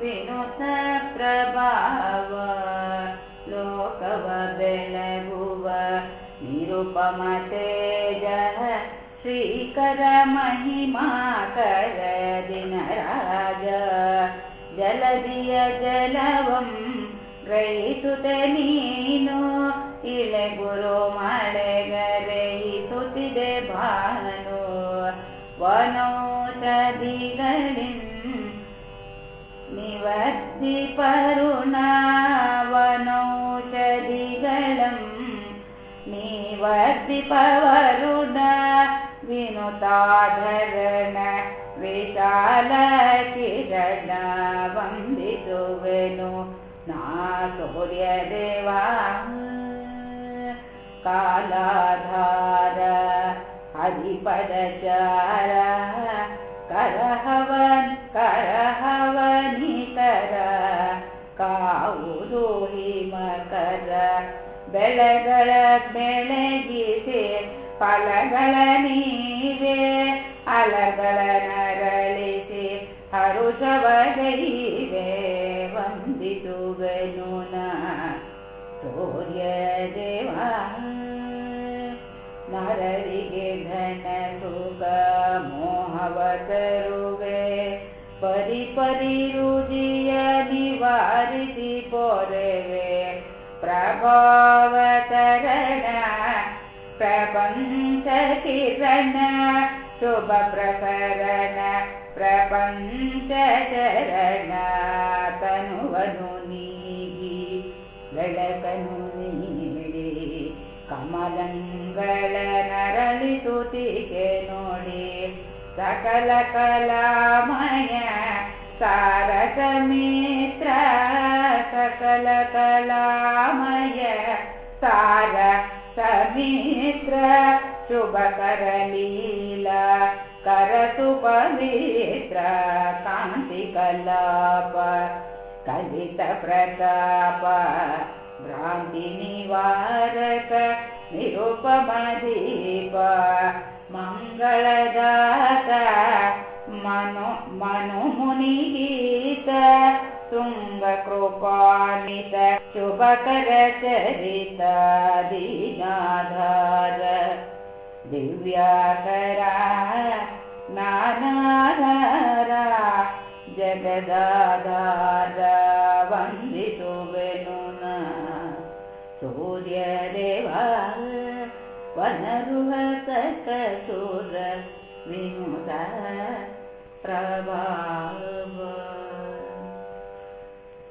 विनुत प्रभाव लोकव बेलगुव निरुपमतेज श्रीकर महिमाकर दिनराज जलदिय जलवं ग्रहीसुते नीनु इळे गुरु मळेगरहिसुतिदे भानु वनौषधिಗಳಿन् निवर्ति परुणा वनौषधिगळम् निवर्ति पवरुण विनुताधरण विशाल किरण वन्दितुवेनु ना सूर्यदेवा कालाधार ಪದಚಾರ ಕರಹವನ್ ಕರಹವನಿತರ ಕಾವುದು ಹಿಮಕರ ಬೆಳೆಗಳ ಬೆಳಗಿಸಿ ಫಲಗಳ ನೀರೆ ಅಲಗಳ ನರಳಿಸಿ ಹರುಷವಗೈವೆ ವಂದಿಸುವೆನು ನಾ ಸೂರ್ಯ ದೇವ. ನರರಿಗೆ ಘನ ಸುಖ ಮೋಹವತರುವೆ ಪರಿ ಪರಿ ರುಜಿಯ ನಿವಾರಿಸಿ ಪೊರೆವೆ ಪ್ರಭಾವತರಣ ಪ್ರಪಂಚ ಕಿರಣ ಶುಭ ಪ್ರಕರಣ ಪ್ರಪಂಚ ಚರಣ ತನುವನು ನೀಗಿ ಬೆಳಕನು ನೀಡಿ ಕಮಲಂ ಕಮಲಂಗಳ ನರಳಿಸುತ್ತಿಗೆ ನೋಡಿ ಸಕಲ ಕಲಾಮಯ ಸಾರಕ ಮಿತ್ರ सकल कलामय सार समित्र शुभकरलीला करतु पवित्र कान्ति कलाप कलित प्रताप भ्रान्ति निवारक निरुपमदीप मङ्गलदात मनो मनुमुनिगीत तुङ्गकृपाणित शुभकरचरित दीनाधार दिव्याकर नानाधार जगदाधार वन्दितुवेनु सूर्यदेवा वनरुहसकसुर विनुत प्रभाव